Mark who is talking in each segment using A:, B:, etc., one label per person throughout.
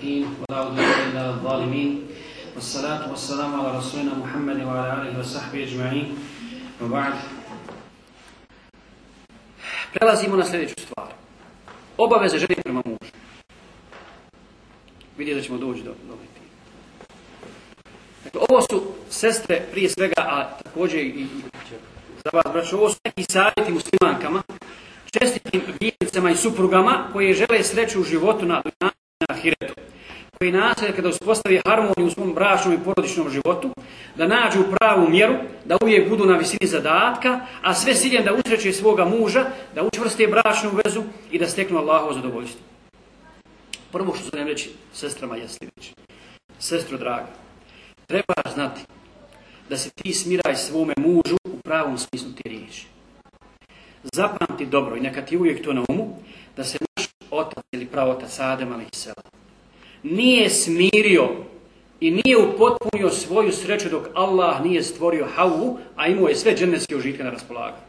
A: المتقين ولا عدوان إلا على الظالمين والصلاة والسلام على رسولنا محمد وعلى آله وصحبه أجمعين وبعد Prelazimo na sljedeću stvar. Obaveze žene prema mužu. Vidjeti da ćemo doći do, do Dakle, ovo su sestre prije svega, a također i za vas, braćo, ovo su neki savjeti muslimankama, čestitim vjernicama i suprugama koje žele sreću u životu na, na hiretu. Koji nastoje kada uspostavi harmoniju u svom bračnom i porodičnom životu, da nađu pravu mjeru, da uvijek budu na visini zadatka, a sve ciljem da usreće svoga muža, da učvrste bračnu vezu i da steknu Allahovo zadovoljstvo. Prvo što želim reći sestrama sljedeće. Sestro draga, treba znati da se ti smiraj svome mužu u pravom smislu te riječi. Zapamti dobro i neka ti uvijek to na umu, da se naš otac ili pravotac Adem ali nije smirio i nije upotpunio svoju sreću dok Allah nije stvorio Havu, a imao je sve dženevske užitke na raspolaganju.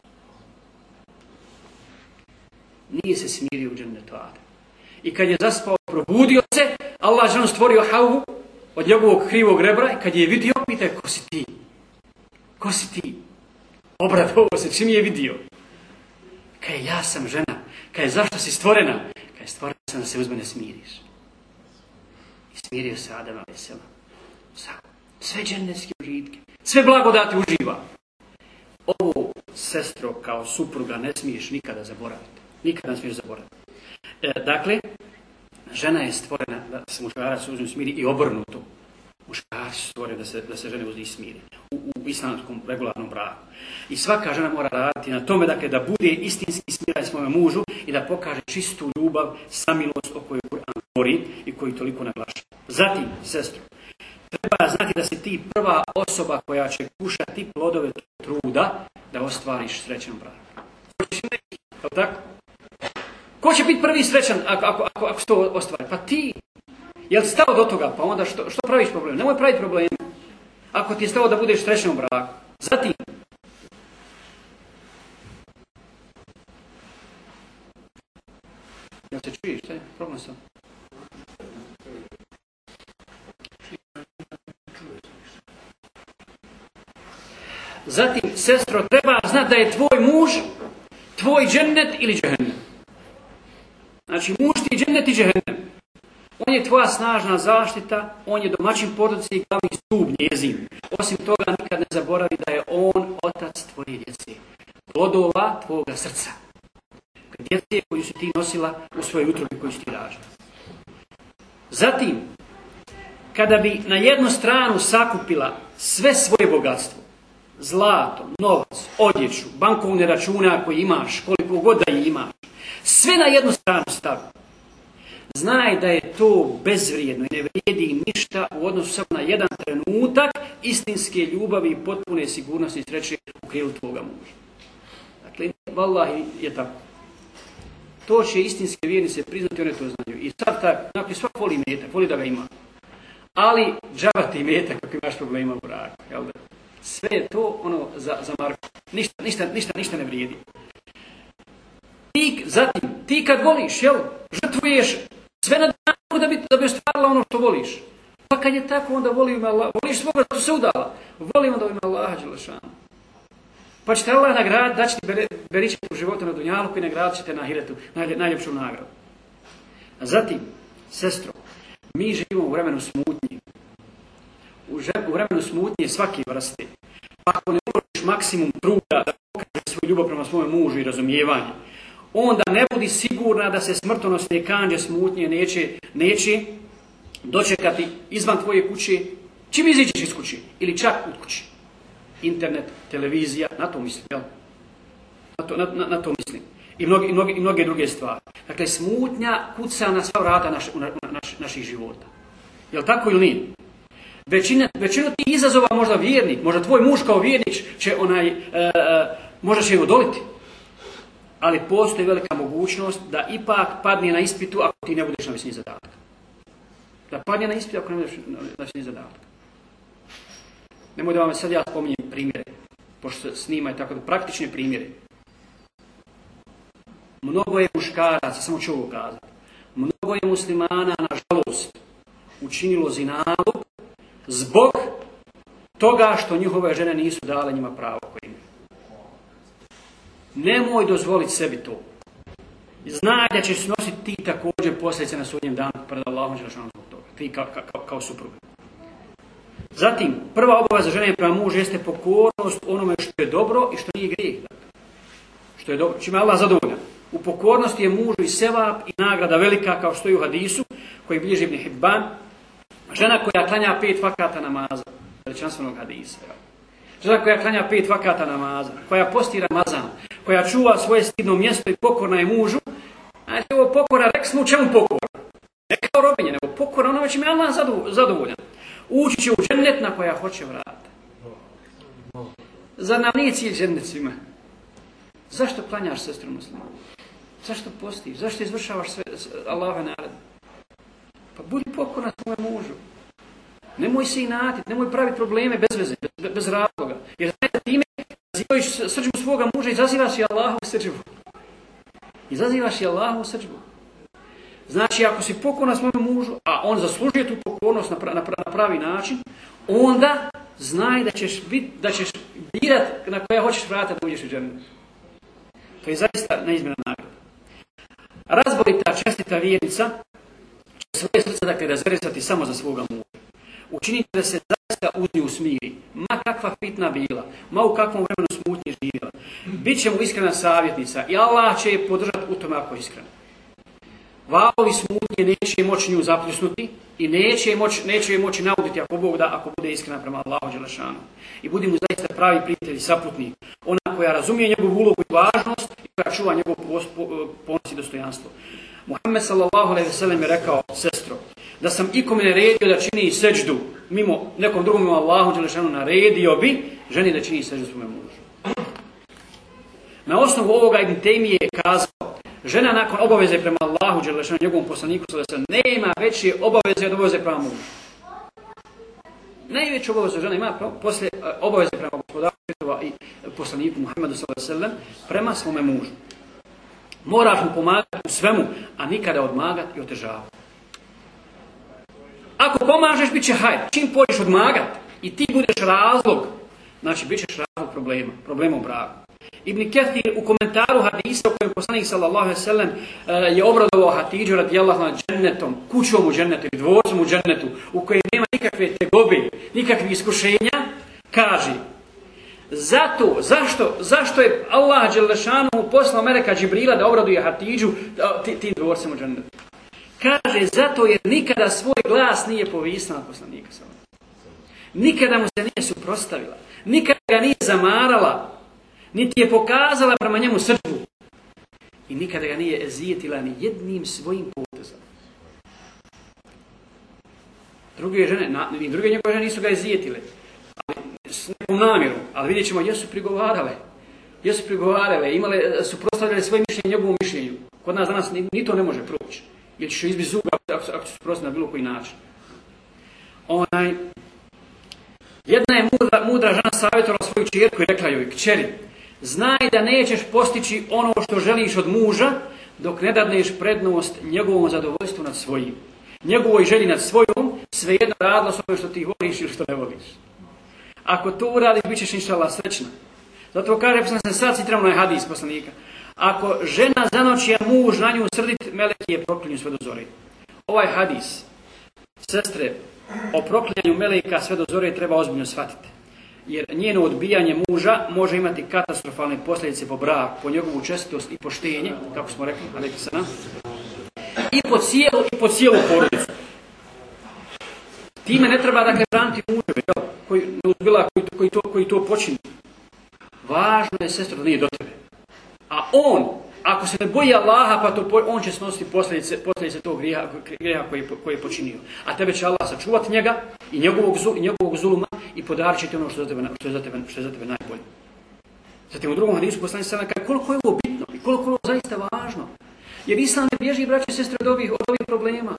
A: Nije se smirio u džennetu Adem. I kad je zaspao, probudio se, Allah je stvorio Havu od njegovog krivog rebra i kad je vidio, pita ko si ti? Ko si ti? Obradovao se, čim je vidio? Kaj ja sam žena. Kaj zašto si stvorena? Kaj stvorena sam da se uzme ne smiriš. Smirio se Adam vesela. Sve dženevske užitke. Sve blagodati uživa. Ovo, sestro, kao supruga ne smiješ nikada zaboraviti. Nikada ne smiješ zaboraviti. E, dakle, žena je stvorena da se muškarac uzme smiri i obrnuto. Muškarac je stvoren da se, da se žene uzme smiri. U, u islamskom regularnom braku. I svaka žena mora raditi na tome dakle, da bude istinski smiraj svome mužu i da pokaže čistu ljubav, samilost o kojoj Kur'an govori i koji toliko naglaša. Zatim, sestro, treba znati da si ti prva osoba koja će kušati plodove truda da ostvariš srećan brak. tako? Ko će biti prvi srećan ako, ako, ako, ako to ostvari? Pa ti. Jel stao do toga? Pa onda što, što praviš problem? Nemoj praviti probleme. Ako ti je stao da budeš srećan u braku. Zatim, Jel se čuješ? Šta? Problem sam. Zatim, sestro, treba znati da je tvoj muž tvoj džennet ili džehennem. Znači, muž ti džennet i džehennem. On je tvoja snažna zaštita, on je domaćin porodice i glavni stup njezin. Osim toga, nikad ne zaboravi da je on otac tvoje djece. Plodova tvoga srca. Djece koju si ti nosila u svojoj utrobi koju si ti ražila. Zatim, kada bi na jednu stranu sakupila sve svoje bogatstvo, zlato, novac, odjeću, bankovne račune koji imaš, koliko god da imaš, sve na jednu stranu stavi. Znaj da je to bezvrijedno i ne vrijedi ništa u odnosu samo na jedan trenutak istinske ljubavi i potpune sigurnosti i sreće u krilu tvoga muža. Dakle, vallahi je tako. To će istinske vjernice priznati, one to znaju. I sad tak, dakle, svak voli metak, voli da ga ima. Ali, džaba ti metak kako imaš problema u braku, jel da? Sve je to ono za, za Marko. Ništa, ništa, ništa, ništa ne vrijedi. Ti, zatim, ti kad voliš, jel, žrtvuješ sve na danu da bi, da bi ostvarila ono što voliš. Pa kad je tako, onda voli ima Allah. Voliš svoga, to se udala. Voli onda ima Allah, Đelešanu. Pa ćete Allah nagraditi, da će ti beričati u životu na Dunjalu i nagradit ćete na Hiretu, najljepšu nagradu. A zatim, sestro, mi živimo u vremenu smutnje. U vremenu smutnje svake vrste. Pa ako ne uložiš maksimum truda da pokaže svoju ljubav prema svojem mužu i razumijevanje, onda ne budi sigurna da se smrtonosne kanđe smutnje neće, neće dočekati izvan tvoje kuće, čim iziđeš iz kuće ili čak u kući. Internet, televizija, na to mislim, jel? Na to, na, na, to mislim. I mnoge, i, mnoge, I mnoge druge stvari. Dakle, smutnja kuca na sva vrata naš, naš, naših života. Jel tako ili nije? Većina, većinu tih izazova možda vjernik, možda tvoj muž kao vjernik će onaj, e, e, možda će im odoliti ali postoji velika mogućnost da ipak padne na ispitu ako ti ne budeš na visini zadatka. Da padne na ispitu ako ne budeš na visini zadatka. Nemoj da vam sad ja spominjem primjere, pošto se snima i tako da praktične primjere. Mnogo je muškaraca, samo ću ovo kazati, mnogo je muslimana, nažalost, učinilo zinalu zbog toga što njihove žene nisu dale njima pravo koje imaju. Nemoj dozvoliti sebi to. Znaj da ćeš snositi ti također posljedice na sudnjem danu pred Allahom Đelešanom zbog toga. Ti kao, kao, kao supruga. Zatim, prva obaveza žene prema mužu jeste pokornost onome što je dobro i što nije grijeh. Što je dobro, čime Allah zadovoljan. U pokornosti je mužu i sevap i nagrada velika kao što je u hadisu koji bilježi Ibn Hibban. Žena koja klanja pet vakata namaza. Veličanstvenog hadisa. Žena koja klanja pet vakata namaza. Koja postira Ramazan. Koja čuva svoje stidno mjesto i pokorna je mužu. Znači ovo pokora, rekli smo u čemu pokora? Ne kao robinje, nego pokora ono već im je Allah zadovoljan. Ući će u džennet na koja hoće vrata. Za nam nije cilj džennet? Zašto klanjaš sestru muslima? Zašto postiš? Zašto izvršavaš sve Allahove naredbe? Pa budi pokorna svome mužu. Nemoj se inatiti, nemoj praviti probleme bez veze, bez, bez razloga. Jer znajte time, nazivajući srđbu svoga muža, izazivaš i Allahovu srđbu. Izazivaš i Allahovu srđbu. Znači, ako si pokorna svome mužu, a on zaslužuje tu pokornost na, na, na pravi način, onda znaj da ćeš, bit, da ćeš birat na koja hoćeš vratiti da uđeš u džernu. To je zaista neizmjena nagrada. Razborita čestita vjernica svoje srce dakle razverisati samo za svoga muža. Učinite da se zaista uz nju smiri. Ma kakva fitna bila, ma u kakvom vremenu smutnje živjela. Biće mu iskrena savjetnica i Allah će je podržati u tome ako je iskrena. Valovi smutnje neće moći nju zapljusnuti i neće je moći, neće je moći nauditi ako Bog da, ako bude iskrena prema Allahu Đelešanu. I budi mu zaista pravi prijatelj i saputnik. Ona koja razumije njegovu ulogu i važnost i koja čuva njegov ponos i dostojanstvo. Muhammed sallallahu alaihi ve sellem je rekao, sestro, da sam ikome naredio da čini seđdu mimo nekom drugom mimo Allahu Đelešanu naredio bi ženi da čini seđdu svome mužu. Na osnovu ovoga Ibn Taymi je kazao, žena nakon obaveze prema Allahu Đelešanu njegovom poslaniku sallallahu nema veće obaveze od obaveze prema mužu. Najveću obavezu žena ima poslije obaveze prema gospodaru i poslaniku Muhammedu sallallahu prema svome mužu. Moraš mu pomagati u svemu, a nikada odmagati i otežavati. Ako pomažeš, bit će hajr. Čim pođeš odmagati i ti budeš razlog, znači bit ćeš razlog problema, problema u braku. Ibn Kathir u komentaru hadisa u kojem poslanik sallallahu alejhi ve sellem je obradovao Hatidžu radijallahu anha džennetom, kućom u džennetu i dvorcom u džennetu u kojem nema nikakve tegobe, nikakvih iskušenja, kaže zato, zašto, zašto je Allah Đelešanu poslao Meleka Džibrila da obraduje Hatidžu ti dvorcem u džennetu? Kaže, zato jer nikada svoj glas nije povisnala na poslanika. Nikada mu se nije suprostavila. Nikada ga nije zamarala. Niti je pokazala prema njemu srđbu. I nikada ga nije ezijetila ni jednim svojim potezom. Druge žene, na, druge njegove žene nisu ga ezijetile. S nekom namjerom. Ali vidjet ćemo, jesu prigovarale. Jesu prigovarale, imale, su prostavljale svoje mišljenje njegovom mišljenju. Kod nas danas ni, ni to ne može proći. Jer ćeš izbiti zuba ako, ako su na bilo koji način. Onaj, jedna je mudra, mudra žena savjetovala svoju čerku i rekla joj, kćeri, znaj da nećeš postići ono što želiš od muža, dok ne dadneš prednost njegovom zadovoljstvu nad svojim. Njegovoj želji nad svojom, svejedno radilo s ovim što ti voliš ili što ne voliš. Ako to uradiš, bit ćeš inšala srećna. Zato kaže, sam sad citramo na hadis poslanika. Ako žena zanoći, a muž na nju srdit, meleki je proklinju sve do zore. Ovaj hadis, sestre, o proklinjanju meleka sve do zore treba ozbiljno shvatiti. Jer njeno odbijanje muža može imati katastrofalne posljedice po brak, po njegovu čestitost i poštenje, kako smo rekli, sana, i po cijelu, i po cijelu porodicu. Time ne treba dakle braniti muževe, koji, koji, koji, to, koji to počini. Važno je, sestro, da nije do tebe. A on, ako se ne boji Allaha, pa to, on će snositi posljedice, posljedice tog grijeha, grijeha koji, koji je počinio. A tebe će Allah sačuvati njega i njegovog, i njegovog zuluma i podarit ti ono što, za tebe, što, je za tebe, što je za tebe najbolje. Zatim u drugom hadisu poslani se kaže koliko je ovo bitno i koliko je ovo zaista važno. Jer Islam ne bježi, braće i sestre, od ovih, od ovih problema.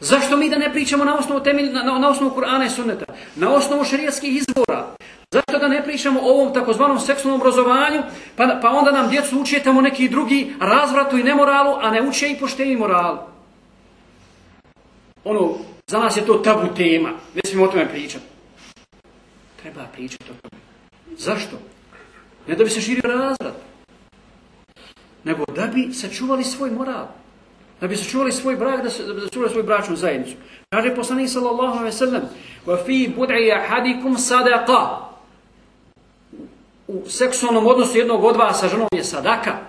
A: Zašto mi da ne pričamo na osnovu temelj, na, na osnovu Kur'ana i Sunneta, na osnovu šerijatskih izbora? Zašto da ne pričamo o ovom takozvanom seksualnom obrazovanju, pa, pa onda nam djecu uče tamo neki drugi razvratu i nemoralu, a ne uče i poštenju moralu? Ono, Za nas je to tabu tema. Ne smijemo o tome pričati. Treba pričati o tome. Zašto? Ne da bi se širio razrad. Nego da bi sačuvali svoj moral. Da bi sačuvali svoj brak, da, da sačuvali svoju bračnu zajednicu. Kaže poslanik sallallahu alejhi ve sellem: "Wa fi bud'i ahadikum sadaqa." U seksualnom odnosu jednog od vas sa ženom je sadaka.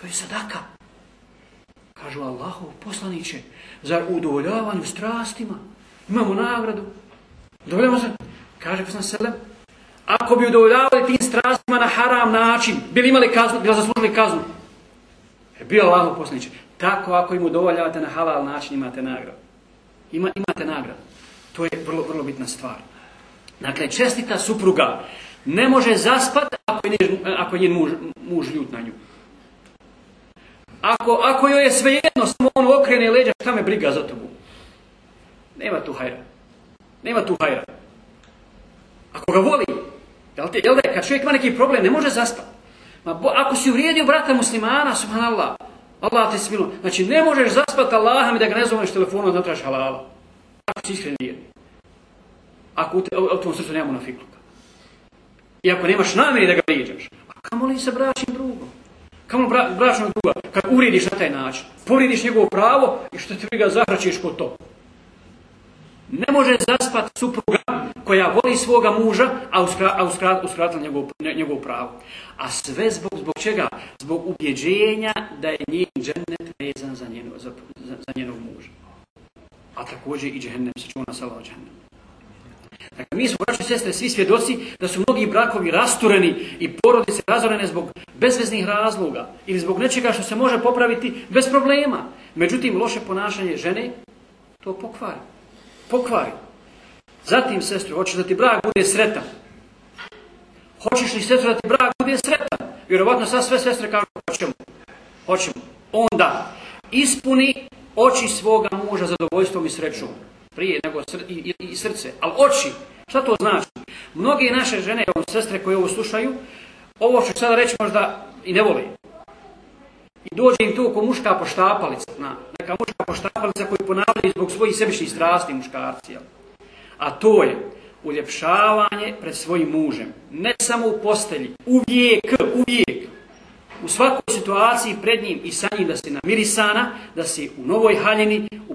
A: To je sadaka. Kažu Allahu poslaniće, zar u strastima imamo nagradu? Udovoljavamo se? Kaže poslanik sallam, ako bi udovoljavali tim strastima na haram način, bili imali kaznu, bili zaslužili kaznu. Je bio Allahu poslaniće. Tako ako im udovoljavate na halal način imate nagradu. Ima, imate nagradu. To je vrlo, vrlo bitna stvar. Dakle, čestita supruga ne može zaspati ako je, ako je njen muž, muž ljut na nju. Ako, ako joj je svejedno, samo on okrene leđa, šta me briga za tobu? Nema tu hajra. Nema tu hajra. Ako ga voli, jel, te, jel da je, kad čovjek ima neki problem, ne može zaspati. Ma, bo, ako si uvrijedio brata muslimana, subhanallah, Allah te smilo, znači ne možeš zaspati Allahom i da ga ne zoveš telefonom da tražiš halala. Ako si iskren vjerni. Ako u, te, u, u tom srcu nemamo na fikluka. I ako nemaš namjeri da ga vrijeđaš, a kamo li sa bračnim drugom? Kamo bra, bračnog druga, kad uvrijediš na taj način, povrijediš njegovo pravo i što ti ga zahraćeš kod to. Ne može zaspat supruga koja voli svoga muža, a uskratila uskra, njegov, njegov pravo. A sve zbog, zbog čega? Zbog ubjeđenja da je njen džennet vezan za, njeno, za, za, za njenog muža. A također i džennem se čuna sa Allah džennem. Dakle, mi smo, braći sestre, svi svjedoci da su mnogi brakovi rastureni i porodice razorene zbog bezveznih razloga ili zbog nečega što se može popraviti bez problema. Međutim, loše ponašanje žene to pokvari. Pokvari. Zatim, sestru, hoćeš da ti brak bude sretan. Hoćeš li, sestru, da ti brak bude sretan? Vjerovatno sad sve sestre kažu, hoćemo. Hoćemo. Onda, ispuni oči svoga muža zadovoljstvom i srećom prije nego sr i, i, i srce. Ali oči, šta to znači? Mnoge naše žene, ovo sestre koje ovo slušaju, ovo što sada reći možda i ne vole. I dođe im tu oko muška poštapalica, na, neka muška poštapalica koji ponavljaju zbog svojih sebičnih strasti muškarci. Jel? A to je uljepšavanje pred svojim mužem. Ne samo u postelji, uvijek, uvijek. U svakoj situaciji pred njim i sa njim da se namirisana, da se u novoj haljini, u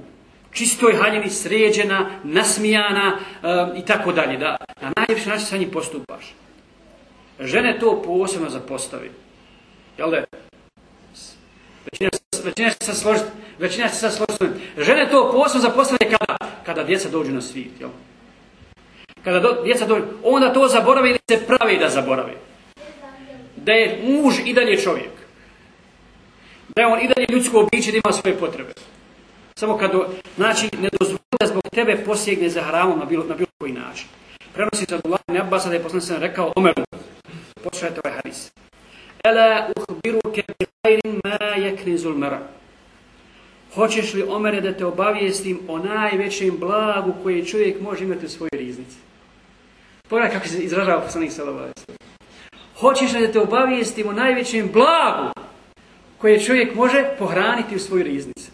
A: čistoj haljini sređena, nasmijana um, i tako dalje. Da na najljepši način sa njim postupaš. Žene to posebno zapostavi. Jel da? Većina, većina se složiti. Većina će se složiti. Žene to posebno zapostavlja kada, kada djeca dođu na svijet. Jel? Kada do, djeca dođu, onda to zaboravi ili se pravi da zaboravi. Da je muž i dalje čovjek. Da je on i dalje ljudsko biće da ima svoje potrebe. Samo kad, znači, ne dozvoli da zbog tebe posjegne za haramom na bilo, na bilo koji način. Prenosi se od Allah ne Abbas da je sam rekao Omeru. Poslušajte ovaj hadis. Ela uhbiruke bi khairin ma yaknizul mara. Hoćeš li Omere da te obavijestim o najvećem blagu koje čovjek može imati u svojoj riznici? Pogledaj kako se izražava poslanik sallallahu Hoćeš li da te obavijestim o najvećem blagu koje čovjek može pohraniti u svojoj riznici?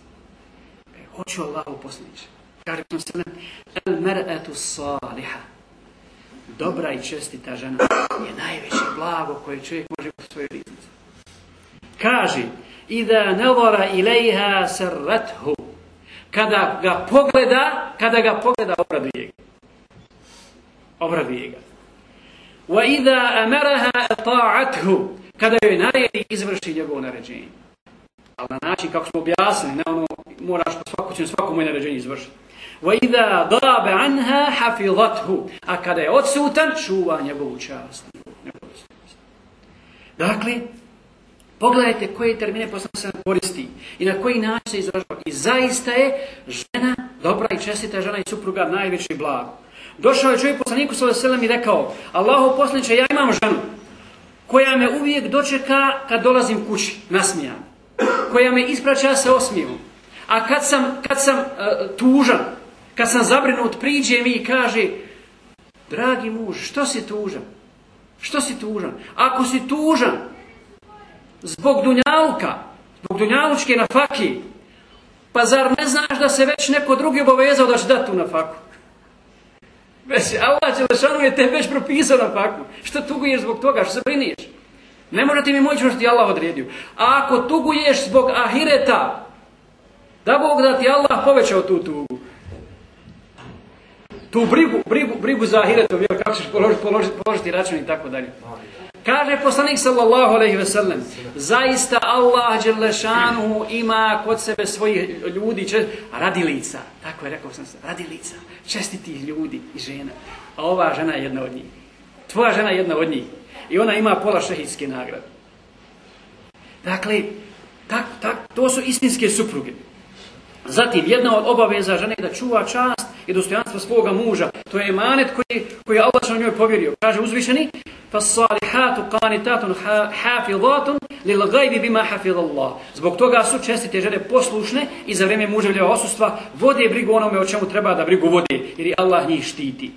A: Hoću Allahu poslaniče. Kaže se el mer'atu saliha. Dobra i čestita žena je najveće blago koje čovjek može u svojoj riznici. Kaže, Ida nevora ilaiha sarrathu. Kada ga pogleda, kada ga pogleda, obraduje ga. Obraduje ga. Wa ida amaraha ta'athu. Kada joj naredi, izvrši njegovo naređenje. Ali na način kako smo objasnili, ne ono, moraš po svako, će svako moje naređenje izvršiti. Ida dabe anha hafizathu. A kada je odsutan, čuva njegovu čast. Dakle, pogledajte koje termine poslana se koristi i na koji način se izražava. I zaista je žena, dobra i čestita žena i supruga najveći blag. Došao je čovjek poslaniku s.a.v. i rekao, Allahu poslaniče, ja imam ženu koja me uvijek dočeka kad dolazim kući, nasmijan. Koja me ispraća sa osmijevom. A kad sam, kad sam uh, tužan, kad sam zabrinut, priđe mi i kaže, dragi muž, što si tužan? Što si tužan? Ako si tužan zbog dunjavka, zbog dunjavučke na faki, Pa zar ne znaš da se već neko drugi obavezao da će dati tu na faku? Već Allah Đelešanu je te već propisao na faku. Što tuguješ zbog toga? Što se briniješ? Ne može ti mi moći što ti Allah odredio. A ako tuguješ zbog ahireta, da Bog da ti Allah povećao tu tugu. Tu brigu, brigu, brigu za ahiretom, jer kako ćeš položiti, položiti, položiti račun i tako dalje. Kaže poslanik sallallahu alejhi ve sellem: Zaista Allah dželle ima kod sebe svojih ljudi radilica. Tako je rekao sam se, radilica, čestitih ljudi i žena. A ova žena je jedna od njih. Tvoja žena je jedna od njih. I ona ima pola šehidske nagrade. Dakle, tak, tak, to su istinske supruge. Zatim, jedna od obaveza žene je da čuva čast i dostojanstvo svoga muža. To je emanet koji, koji je Allah njoj povjerio. Kaže uzvišeni, فَالصَّالِحَاتُ قَانِتَاتٌ حَافِظَاتٌ لِلْغَيْبِ بِمَا حَفِظَ اللَّهِ Zbog toga su čestite žene poslušne i za vrijeme muževljeva osustva vode brigu onome o čemu treba da brigu vode, jer je Allah njih štiti.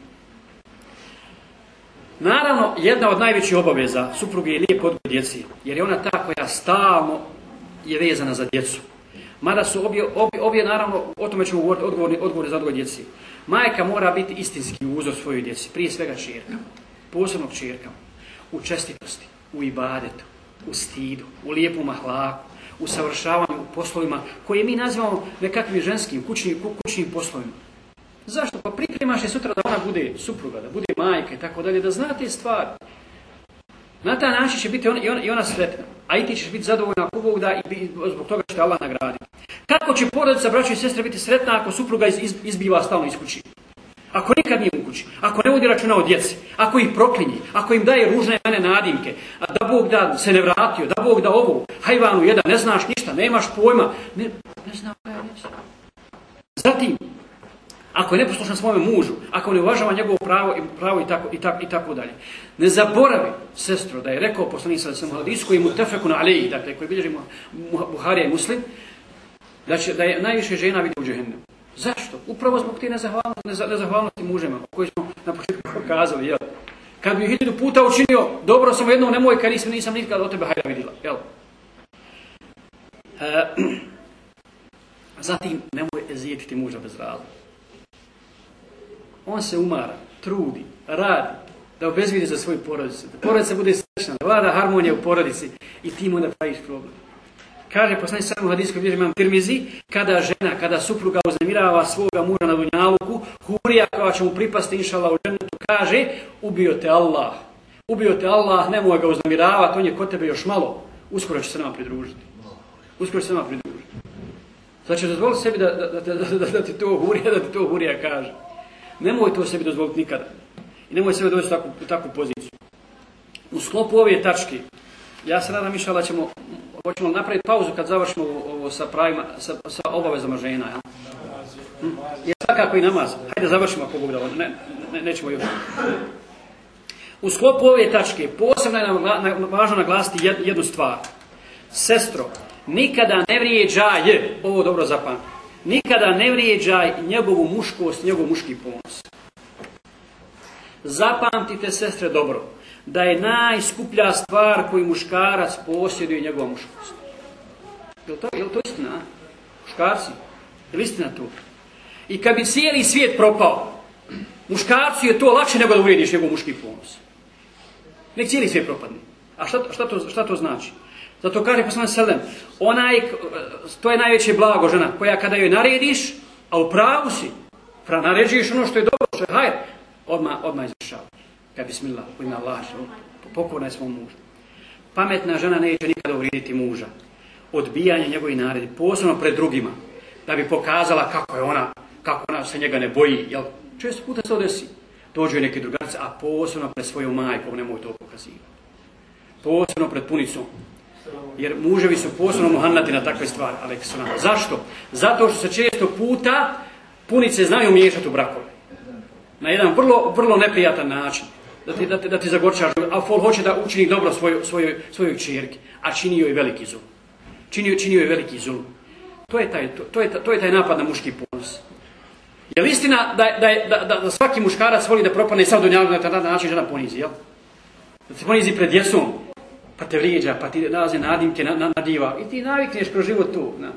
A: Naravno, jedna od najvećih obaveza supruge je lijep odgoj djeci, jer je ona ta koja stalno je vezana za djecu. Mada su obje, obje, obje naravno, o tome ćemo govoriti, odgovorni, odgovori za odgoj djeci. Majka mora biti istinski uzor svojoj djeci, prije svega čirka, posebno čirka, u čestitosti, u ibadetu, u stidu, u lijepom ahlaku, u savršavanju, u poslovima koje mi nazivamo nekakvim ženskim, kućnim, kućnim poslovima. Zašto? Pa pripremaš je sutra da ona bude supruga, da bude majka i tako dalje, da zna te stvari. Na taj način će biti on, i, ona, i ona sretna. A i ti ćeš biti zadovoljna ako Bog da i zbog toga te Allah nagraditi. Kako će porodica, braćo i sestre, biti sretna ako supruga iz, iz, izbiva stalno iz kući? Ako nikad nije u ako ne vodi računa o djeci, ako ih proklinje, ako im daje ružne mene nadimke, a da Bog da se ne vratio, da Bog da ovo, hajvanu jedan, ne znaš ništa, nemaš pojma, ne, ne znam koja je Zatim, ako je neposlušan svome mužu, ako ne uvažava njegovo pravo, pravo i, tako, i, tako, i tako dalje. Ne zaboravi, sestro, da je rekao poslanik sa sam hadis koji mu tefeku na alejih, dakle, koji bilježi Buharija i Muslim, da, će, da je najviše žena vidi u džehennem. Zašto? Upravo zbog te nezahvalnosti, nezahvalnosti mužema, o kojoj smo na početku pokazali, jel? Kad bi hiljadu puta učinio, dobro sam jednom, nemoj, kad nisam, nisam nikad od tebe hajda vidjela, jel? E, zatim, nemoj ezijetiti muža bez razloga. On se umara, trudi, radi, da obezvidi za svoju porodicu. Da porodica bude srećna, da vlada harmonija u porodici i ti mu onda praviš problem. Kaže poslanik samo hadijskoj bilježi imam Tirmizi, kada žena, kada supruga uznemirava svoga muža na dunjaluku, hurija koja će mu pripasti inšala u ženetu, kaže, ubio te Allah. Ubio te Allah, nemoj ga uznemiravati, on je kod tebe još malo, uskoro će se nama pridružiti. Uskoro će se nama pridružiti. Znači, dozvoli sebi da, da, da, da, ti to hurija, da ti to hurija kaže. Nemoj to sebi dozvoliti nikada. I nemoj sebe doći u takvu, u poziciju. U sklopu ove tačke, ja se nadam mišla da ćemo, hoćemo napraviti pauzu kad završimo ovo sa, pravima, sa, sa obavezama žena. Ja? Hm? Jer svakako i namaz. Hajde završimo ako Bog da ne, ne, nećemo još. U sklopu ove tačke posebno je nam važno naglasiti jednu stvar. Sestro, nikada ne vrijeđaj, ovo dobro zapamti, Nikada ne vrijeđaj njegovu muškost, njegov muški ponos. Zapamtite, sestre, dobro, da je najskuplja stvar koju muškarac posjeduje njegova muškost. Je li to, je li to istina? Muškarci? Je li istina to? I kad bi cijeli svijet propao, muškarcu je to lakše nego da uvrijediš njegov muški ponos. Nek cijeli svijet propadne. A šta, šta, to, šta to znači? Zato kaže poslanik Selem, onaj, to je najveće blago žena, koja kada joj narediš, a u pravu si, naređuješ ono što je dobro, što je hajr, odmah, odmah izvršava. Kad bismillah, u ime Allah, pokorna je svom mužu. Pametna žena neće nikada uvrijediti muža. Odbijanje njegovih naredi, posebno pred drugima, da bi pokazala kako je ona, kako ona se njega ne boji. Jel? Često puta se odesi. Dođu neki drugarci, a posebno pred svojom majkom nemoj to pokazivati. Posebno pred punicom. Jer muževi su posebno muhannati na takve stvari. Zašto? Zato što se često puta punice znaju miješati u brakove. Na jedan vrlo, vrlo neprijatan način. Da ti, da, da ti zagorčaš. A fol hoće da učini dobro svojoj svoj, svojoj čirki. A čini joj veliki zul. Čini, čini joj veliki zul. To je, taj, to, to, je, to je taj napad na muški ponos. Je li istina da, da, da, da, svaki muškarac voli da propane sam do na taj način žena ponizi, jel? Da se ponizi pred djecom, pa te vrijeđa, pa ti nalaze nadimke, na, na, nadiva i ti navikneš kroz život tu. Na.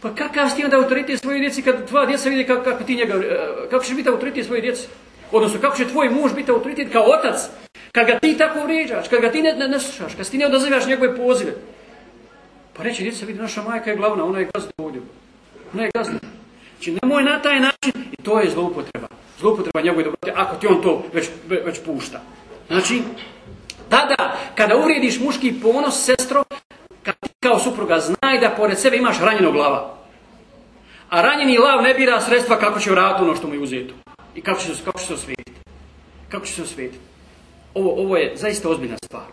A: Pa kakav si ti onda autoritet svojoj djeci kad tvoja djeca vidi kako, kako ti njega, e, kako će biti autoritet svoje djeci? Odnosno, kako će tvoj muž biti autoritet kao otac? Kad ga ti tako vrijeđaš, kad ga ti ne, ne, ne slušaš, kad ti ne odazivaš njegove pozive. Pa reći, djeca vidi, naša majka je glavna, ona je gazda ovdje. Ona je gazda. Znači, nemoj na taj način, i to je zloupotreba. Zloupotreba njegove dobrote, ako ti on to već, već pušta. Znači, tada, kada uvrijediš muški ponos, sestro, kad ti kao supruga znaj da pored sebe imaš ranjeno glava. A ranjeni lav ne bira sredstva kako će vratiti ono što mu je uzeto. I kako će, kako će se osvijetiti. Kako će se osvijetiti. Ovo, ovo je zaista ozbiljna stvar.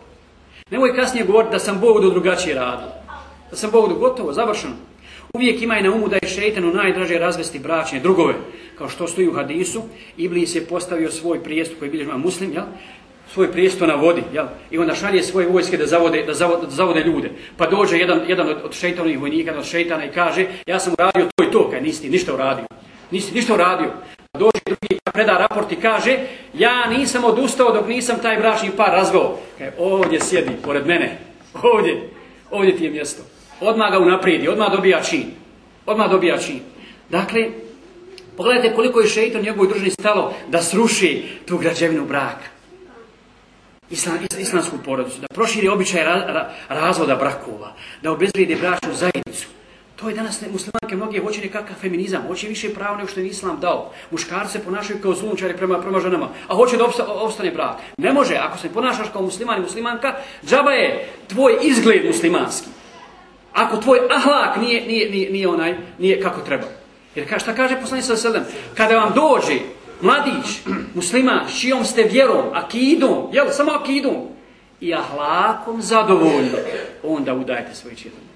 A: Nemoj kasnije govoriti da sam Bog do drugačije radio. Da sam Bog do gotovo, završeno. Uvijek imaj na umu da je šeitanu najdraže razvesti bračne drugove. Kao što stoji u hadisu, Iblis je postavio svoj prijestup koji bilježi muslim, jel? svoj prijesto na vodi, jel? I onda šalje svoje vojske da zavode, da zavode, da zavode ljude. Pa dođe jedan, jedan od, od šeitanovih vojnika, od šeitana i kaže, ja sam uradio to i to, kaj nisi ništa uradio. Nisi ništa uradio. Pa dođe drugi, preda raport i kaže, ja nisam odustao dok nisam taj bračni par razveo. Kaj, ovdje sjedi, pored mene. Ovdje, ovdje ti je mjesto. Odmah ga unaprijedi, odmah dobija čin. Odmah dobija čin. Dakle, pogledajte koliko je šeitan njegovoj družini stalo da sruši tu građevinu braka islam, islamsku porodicu, da proširi običaj ra, ra, razvoda brakova, da obezvrijedi bračnu zajednicu. To je danas muslimanke mnoge hoće nekakav feminizam, hoće više pravo nego što je islam dao. Muškarci se ponašaju kao zulunčari prema, prema ženama, a hoće da obsta, ostane brak. Ne može, ako se ponašaš kao musliman i muslimanka, džaba je tvoj izgled muslimanski. Ako tvoj ahlak nije, nije, nije, nije onaj, nije kako treba. Jer ka, šta kaže poslanik sa selem? Kada vam dođe mladić, muslima, čijom ste vjerom, akidom, jel, samo akidom, i ahlakom zadovoljno, onda udajte svoj čedan.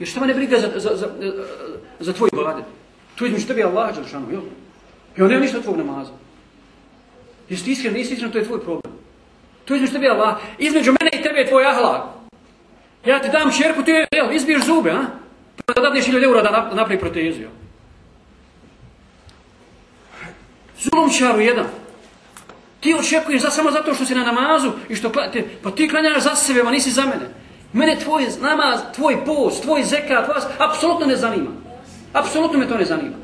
A: Jer šta me ne briga za, za, za, za tvoj ibadet? Tu između tebi Allah, Đelšanu, jel? I on nema ništa tvog namaza. Jesi ti iskren, nisi iskren, to je tvoj problem. Tu između tebi Allah, između mene i tebe je tvoj ahlak. Ja ti dam čerku, ti jel, izbiješ zube, a? Pa da dadneš ili eura da napravi protezu, jel? Zulumčaru jedan. Ti očekuješ samo zato što si na namazu i što pa ti klanjaš za sebe, ma nisi za mene. Mene tvoj namaz, tvoj post, tvoj zekat, vas apsolutno ne zanima. Apsolutno me to ne zanima.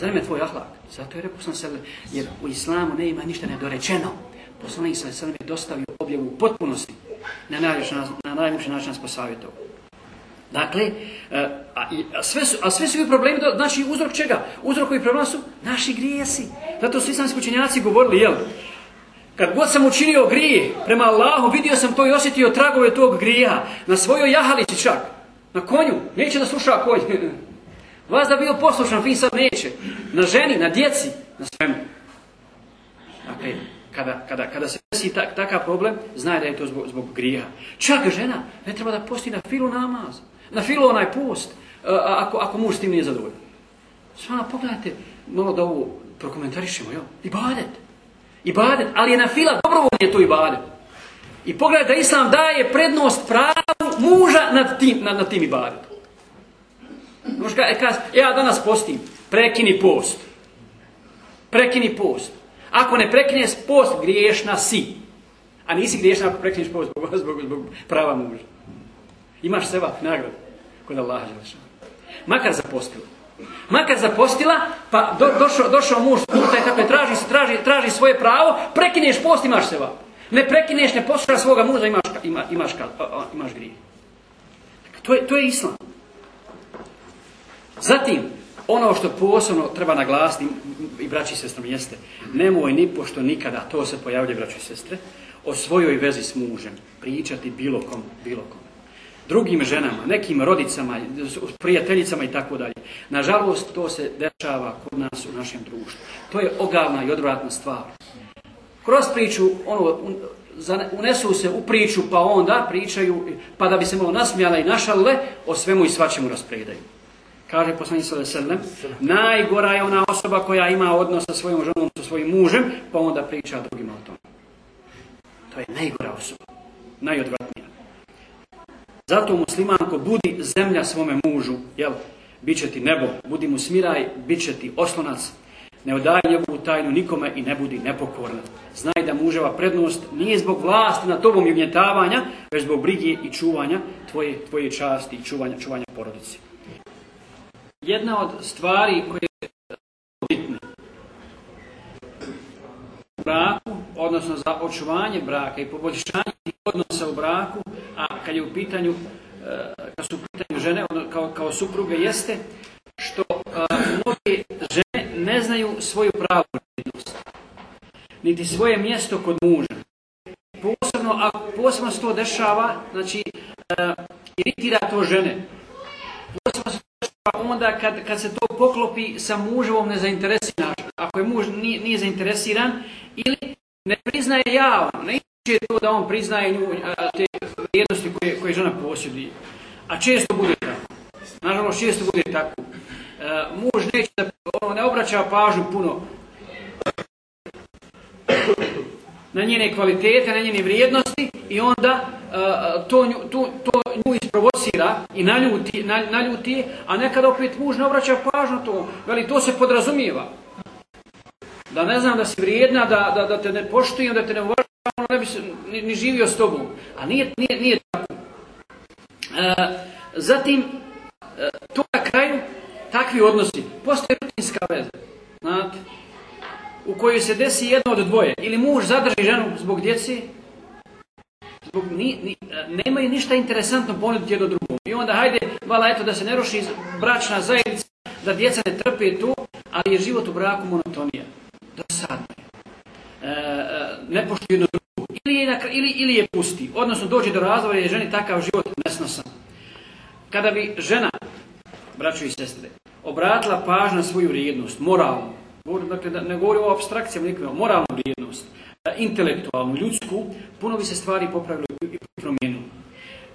A: Zanima tvoj ahlak. Zato je rekao sam sebe, jer u islamu ne ima ništa nedorečeno. Poslanik sam sebe dostavio objavu u potpunosti. Na najviše na najviše način nas posavjetovao. Dakle, a, a, sve su, a sve su i problemi, znači uzrok čega? Uzrok koji problema su naši grijesi. Zato su islamski učenjaci govorili, jel? Kad god sam učinio grije prema Allahu, vidio sam to i osjetio tragove tog grija. Na svojoj jahalici čak. Na konju. Neće da sluša konj. Vas da bio poslušan, fin sad neće. Na ženi, na djeci, na svemu. Dakle, kada, kada, kada se desi tak, takav problem, znaj da je to zbog, zbog grija. Čak žena ne treba da posti na filu namaz. Na filu onaj post, ako, ako muž s tim nije zadovoljan. Svana, pogledajte, malo da ovo prokomentarišemo, jo? Ibadet. Ibadet, ali je na fila, dobrovoljno je to ibadet. I pogledajte da Islam daje prednost pravu muža nad tim, nad, nad tim ibadetom. Možda e, ja danas postim, prekini post. Prekini post. Ako ne prekineš post, griješna si. A nisi griješna ako prekineš post zbog, zbog, zbog prava muža. Imaš seba nagradu kod Allaha. Makar zapostila. Makar zapostila, pa do, došao, došao muž i tako traži, traži, traži svoje pravo, prekineš post, imaš seba. Ne prekineš, ne poslušaš svoga muža, imaš, ima, imaš, imaš grije. To je, to je islam. Zatim, ono što posebno treba naglasiti i braći i sestrom jeste, nemoj ni pošto nikada, to se pojavlja braći i sestre, o svojoj vezi s mužem pričati bilo kom, bilo kom drugim ženama, nekim rodicama, prijateljicama i tako dalje. Nažalost, to se dešava kod nas u našem društvu. To je ogavna i odvratna stvar. Kroz priču, ono, unesu se u priču, pa onda pričaju, pa da bi se malo nasmijala i našalile, o svemu i svačemu raspredaju. Kaže poslanik sallallahu najgora je ona osoba koja ima odnos sa svojom ženom, sa svojim mužem, pa onda priča drugima o tome. To je najgora osoba, najodvratnija. Zato muslimanko, budi zemlja svome mužu, jel? Biće ti nebo, budi mu smiraj, bit će ti oslonac. Ne odaj njegovu tajnu nikome i ne budi nepokorna. Znaj da muževa prednost nije zbog vlasti na tobom i ugnjetavanja, već zbog brige i čuvanja tvoje, tvoje časti i čuvanja, čuvanja porodici. jedna od stvari koje je bitne u braku, odnosno za očuvanje braka i poboljšanje odnosa u braku, a kad je u pitanju e, kad su u pitanju žene kao, kao supruge jeste što a, mnoge žene ne znaju svoju pravu vrijednost niti svoje mjesto kod muža. Posebno, a posebno se to dešava znači a, iritira to žene. Posebno se dešava onda kad, kad se to poklopi sa muževom nezainteresiran ako je muž nije, nije zainteresiran ili ne priznaje javno ne je to da on priznaje nju, te vrijednosti koje, koje žena posjeduje. A često bude tako. Nažalost, često bude tako. E, muž neće da ono, ne obraća pažnju puno na njene kvalitete, na njene vrijednosti i onda uh, to, to, to nju isprovocira i naljuti, naljuti, a nekada opet muž ne obraća pažnju to, veli to se podrazumijeva. Da ne znam da si vrijedna, da, da, da te ne poštujem, da te ne ono ne bi se ni, ni živio s tobom. A nije, nije, nije tako. E, zatim, e, to na kraju, takvi odnosi, postoje rutinska veza. Znate, u kojoj se desi jedno od dvoje. Ili muž zadrži ženu zbog djeci, zbog, ni, ni, nemaju ništa interesantno ponuditi jedno drugom. I onda, hajde, vala, eto, da se ne ruši bračna zajednica, da djeca ne trpe tu, ali je život u braku monotonija. Dosadno je. E, e, ne poštuju jedno drugo. Ili je, ili, ili je pusti. Odnosno, dođe do razvoja je ženi takav život nesnosan. Kada bi žena, braćo i sestre, obratila pažnju na svoju vrijednost, moralnu, dakle, ne govorim o abstrakcijama nikakve, moralnu vrijednost, e, intelektualnu, ljudsku, puno bi se stvari popravilo i promijenilo.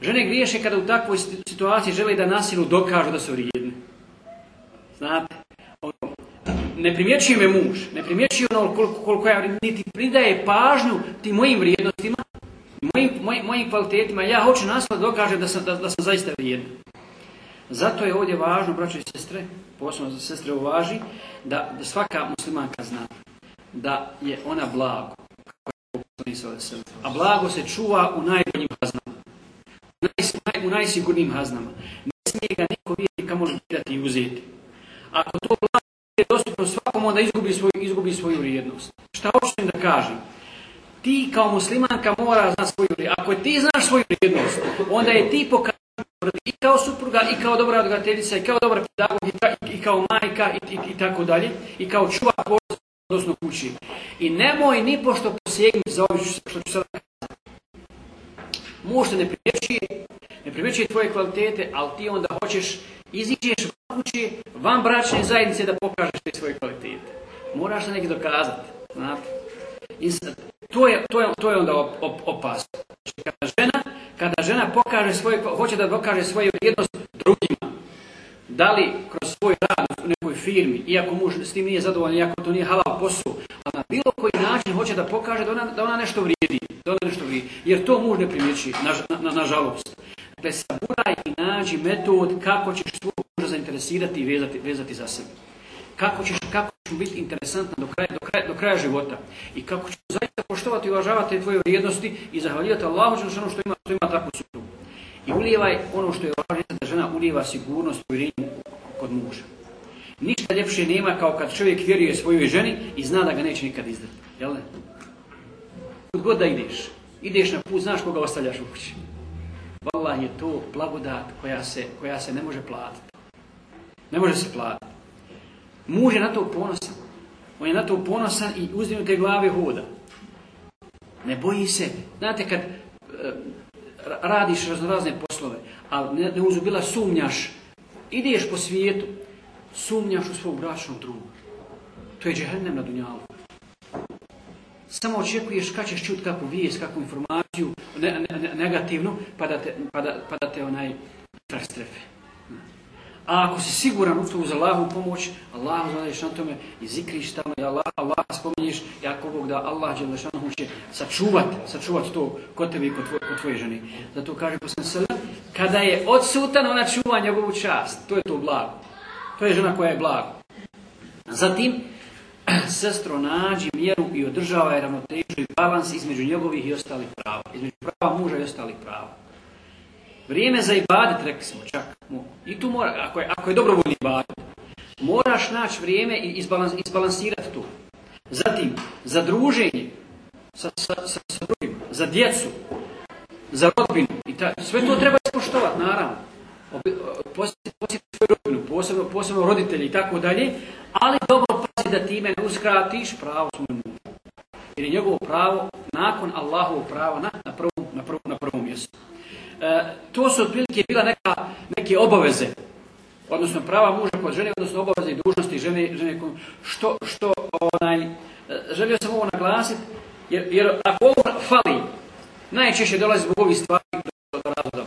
A: Žene griješe kada u takvoj situaciji žele da nasilu dokažu da su vrijedne. Znate, ono, ne primjećuje me muž, ne primjećuje ono koliko, koliko ja niti pridaje pažnju tim mojim vrijednostima, mojim, mojim, mojim kvalitetima, ja hoću naslov da dokažem da sam, da, da sam zaista vrijedna. Zato je ovdje važno, braćo i sestre, posebno za sestre uvaži, da, da svaka muslimanka zna da je ona blago. A blago se čuva u najboljim haznama. U, naj, u najsigurnijim haznama. Ne smije ga niko vidjeti kamo dati i uzeti. Ako to blago dostupno svakom, onda izgubi svoju, izgubi svoju vrijednost. Šta hoću da kažem? Ti kao muslimanka mora znati svoju vrijednost. Ako ti znaš svoju vrijednost, onda je ti pokazati i kao supruga, i kao dobra odgledateljica, i kao dobar pedagog, i, i kao majka, i, i, i tako dalje, i kao čuvar porodice, odnosno kući. I nemoj ni pošto posjegnuti za ovih što ću sada kazati. Muž ne primjećuje, ne primjećuje tvoje kvalitete, ali ti onda hoćeš, iziđeš van kuće, van bračne zajednice da pokažeš te svoje kvalitete. Moraš se neki dokazati. Znate? I to je, to je, to je onda op, op, opasno. Znači, kada žena, kada žena pokaže svoje, hoće da dokaže svoju vrijednost drugima, da li kroz svoj rad u nekoj firmi, iako muž s tim nije zadovoljan, iako to nije halal posao, a na bilo koji način hoće da pokaže da ona, da ona nešto vrijedi, da ona nešto vrijedi, jer to muž ne primjeći, na, na, na žalost. Dakle, saburaj i nađi metod kako ćeš svog muža zainteresirati i vezati, vezati za sebe kako ćeš, kako ćeš biti interesantna do kraja, do, kraja, do kraja života i kako ćeš zaista poštovati i uvažavati tvoje vrijednosti i zahvaljivati Allahu što ima, što ima takvu suprugu. I ulijevaj ono što je važno da žena ulijeva sigurnost povjerenju kod muža. Ništa ljepše nema kao kad čovjek vjeruje svojoj ženi i zna da ga neće nikad izdati. Jel ne? Kud god da ideš, ideš na put, znaš koga ostavljaš u kući. Wallah je to blagodat koja se, koja se ne može platiti. Ne može se platiti. Muž je na to ponosan. On je na to ponosan i uzdignute glave hoda. Ne boji se. Znate, kad e, radiš razne poslove, ali ne, ne uzubila sumnjaš, ideš po svijetu, sumnjaš u svog bračnog druga. To je džehennem na dunjalu. Samo očekuješ kad ćeš čuti kakvu vijest, kakvu informaciju ne, ne, negativnu, pa da te, pa da, pa da te onaj prestrefe. A ako si siguran u to uz Allahu pomoć, Allah zvaneš na tome i zikriš tamo i Allah, Allah spominješ i ako Bog da Allah Đelešanohu će sačuvat, sačuvat to kod tebi i kod, tvoj, kod tvoje žene. Zato kaže poslan kada je odsutan, ona čuva njegovu čast. To je to blago. To je žena koja je blago. Zatim, sestro nađi mjeru i održavaj ravnotežu i balans između njegovih i ostalih prava. Između prava muža i ostalih prava. Vrijeme za ibadet, rekli smo čak, I tu mora, ako je, ako je dobrovoljni ibadet, moraš naći vrijeme i izbalans, izbalansirati tu. Zatim, za druženje sa, sa, sa, sa drugim, za djecu, za rodbinu. I ta, sve to treba ispoštovati, naravno. Posjetiti svoju rodbinu, posebno, posebno roditelji i tako dalje, ali dobro pazi da time ne uskratiš pravo svojom mužu. Jer je njegovo pravo nakon Allahovog prava na, na, prvom, na, prvom, na prvom mjestu. E, to su otprilike bila neka, neke obaveze, odnosno prava muža kod žene, odnosno obaveze i dužnosti žene, žene što, što onaj, e, želio sam ovo naglasiti, jer, jer ako ovo fali, najčešće dolazi zbog ovih stvari do